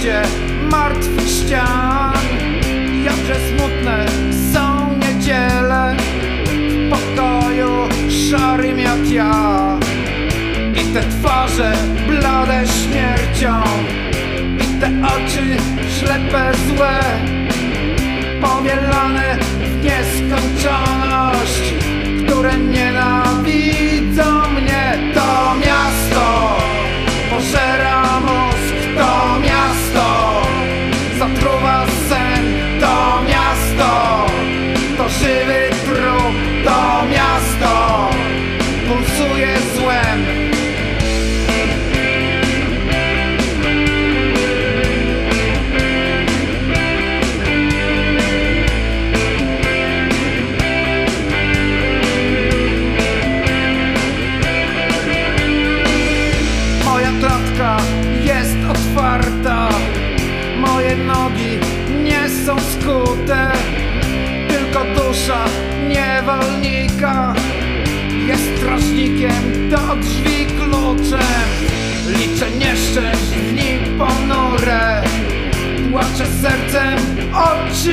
mieście martwych ścian. Jakże smutne są niedziele W pokoju szarym jak ja. I te twarze blade śmiercią. I te oczy ślepe złe Powielane w nieskończoność Które nienawidzą skute Tylko dusza niewolnika Jest strażnikiem do drzwi kluczem Liczę nieszczęść w dni ponure. Płaczę sercem, oczy